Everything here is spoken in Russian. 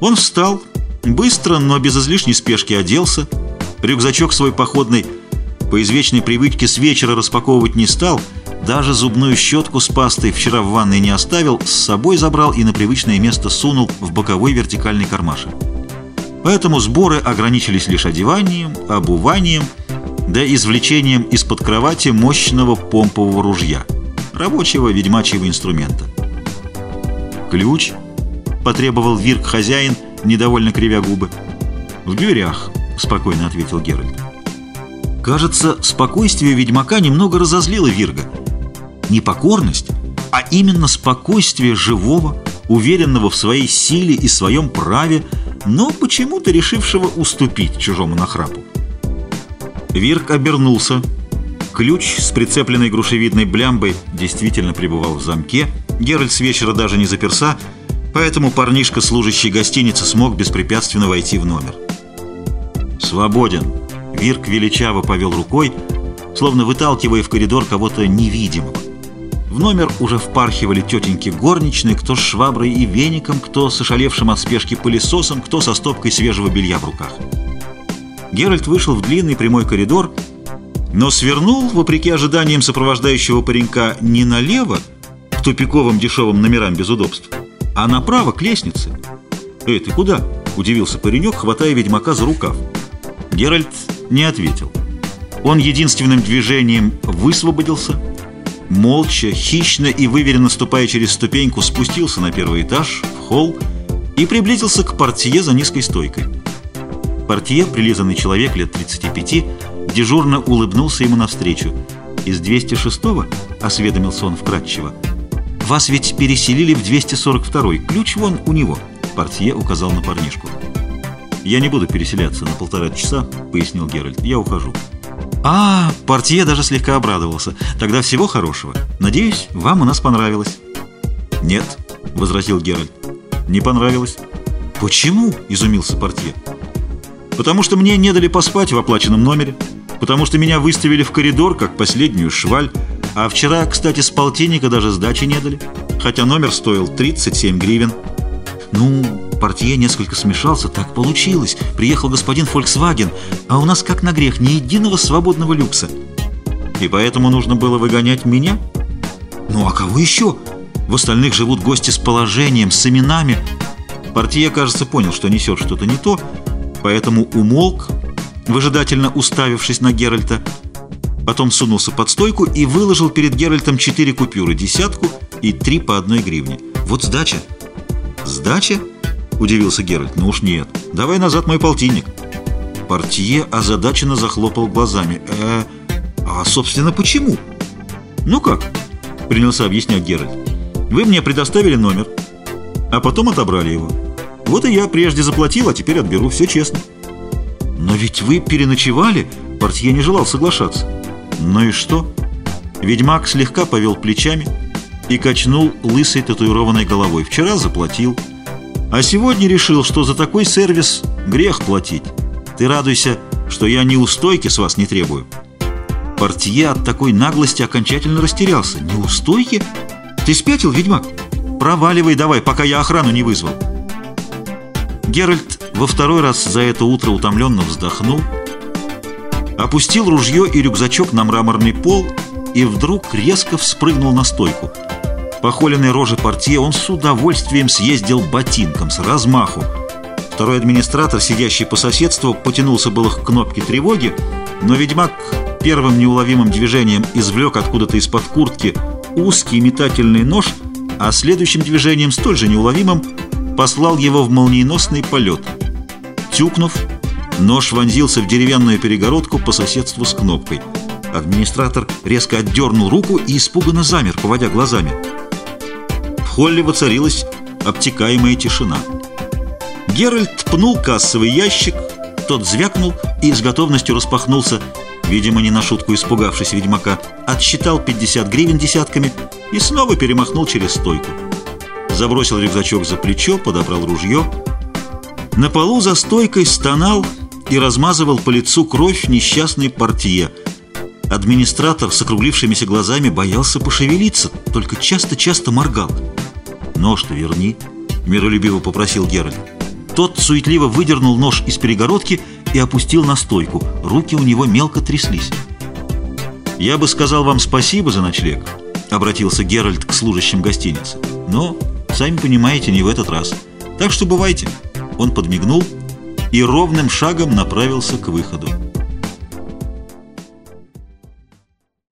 Он встал, быстро, но без излишней спешки оделся, рюкзачок свой походный по извечной привычке с вечера распаковывать не стал, даже зубную щетку с пастой вчера в ванной не оставил, с собой забрал и на привычное место сунул в боковой вертикальный кармашек. Поэтому сборы ограничились лишь одеванием, обуванием, да извлечением из-под кровати мощного помпового ружья, рабочего ведьмачьего инструмента. «Ключ?» — потребовал Вирк хозяин, недовольно кривя губы. «В дверях», — спокойно ответил Геральт. Кажется, спокойствие ведьмака немного разозлило Вирга. Не покорность, а именно спокойствие живого, уверенного в своей силе и своем праве, но почему-то решившего уступить чужому нахрапу. Вирк обернулся. Ключ с прицепленной грушевидной блямбой действительно пребывал в замке. Геральт с вечера даже не заперся, поэтому парнишка, служащий гостиницы, смог беспрепятственно войти в номер. «Свободен!» Вирк величаво повел рукой, словно выталкивая в коридор кого-то невидимого. В номер уже впархивали тетеньки горничные, кто с шваброй и веником, кто с ошалевшим от спешки пылесосом, кто со стопкой свежего белья в руках. Геральт вышел в длинный прямой коридор, но свернул, вопреки ожиданиям сопровождающего паренька, не налево, к тупиковым дешевым номерам без удобств, а направо, к лестнице. «Эй, ты куда?» – удивился паренек, хватая ведьмака за рукав. Геральт не ответил. Он единственным движением высвободился, молча, хищно и выверенно ступая через ступеньку, спустился на первый этаж, в холл, и приблизился к портье за низкой стойкой. Портье, прилизанный человек лет 35, дежурно улыбнулся ему навстречу. «Из 206-го?» — осведомился он вкратчиво. «Вас ведь переселили в 242-й. Ключ вон у него». Портье указал на парнишку. «Я не буду переселяться на полтора часа», — пояснил Геральт. «Я ухожу». «А, портье даже слегка обрадовался. Тогда всего хорошего. Надеюсь, вам у нас понравилось». «Нет», — возразил Геральт. «Не понравилось». «Почему?» — изумился портье. «Потому что мне не дали поспать в оплаченном номере, потому что меня выставили в коридор, как последнюю шваль, а вчера, кстати, с полтинника даже сдачи не дали, хотя номер стоил 37 гривен». «Ну, Портье несколько смешался. Так получилось. Приехал господин Volkswagen, а у нас, как на грех, ни единого свободного люкса. И поэтому нужно было выгонять меня? Ну а кого еще? В остальных живут гости с положением, с именами. Портье, кажется, понял, что несет что-то не то, поэтому умолк, выжидательно уставившись на Геральта, потом сунулся под стойку и выложил перед Геральтом четыре купюры, десятку и три по одной гривне. Вот сдача. Сдача? удивился Геральт. «Ну уж нет. Давай назад мой полтинник». Портье озадаченно захлопал глазами. «Э, а, собственно, почему?» «Ну как?» — принялся объяснять Геральт. «Вы мне предоставили номер, а потом отобрали его. Вот и я прежде заплатил, а теперь отберу. Все честно». «Но ведь вы переночевали?» Портье не желал соглашаться. «Ну и что?» Ведьмак слегка повел плечами и качнул лысой татуированной головой. «Вчера заплатил». А сегодня решил, что за такой сервис грех платить. Ты радуйся, что я ни устойки с вас не требую. Портье от такой наглости окончательно растерялся. Неустойки? Ты спятил, ведьмак? Проваливай давай, пока я охрану не вызвал. Геральт во второй раз за это утро утомленно вздохнул, опустил ружье и рюкзачок на мраморный пол и вдруг резко вспрыгнул на стойку – по холеной роже портье он с удовольствием съездил ботинком с размаху. Второй администратор, сидящий по соседству, потянулся было к кнопке тревоги, но ведьмак первым неуловимым движением извлек откуда-то из-под куртки узкий метательный нож, а следующим движением, столь же неуловимым, послал его в молниеносный полет. Тюкнув, нож вонзился в деревянную перегородку по соседству с кнопкой. Администратор резко отдернул руку и испуганно замер, поводя глазами холле воцарилась обтекаемая тишина. Геральт пнул кассовый ящик, тот звякнул и с готовностью распахнулся, видимо, не на шутку испугавшись ведьмака, отсчитал 50 гривен десятками и снова перемахнул через стойку. Забросил рюкзачок за плечо, подобрал ружье. На полу за стойкой стонал и размазывал по лицу кровь несчастной портье. Администратор с округлившимися глазами боялся пошевелиться, только часто-часто моргал. «Нож-то верни», — миролюбиво попросил Геральт. Тот суетливо выдернул нож из перегородки и опустил на стойку. Руки у него мелко тряслись. «Я бы сказал вам спасибо за ночлег», — обратился Геральт к служащим гостиницы. «Но, сами понимаете, не в этот раз. Так что бывайте». Он подмигнул и ровным шагом направился к выходу.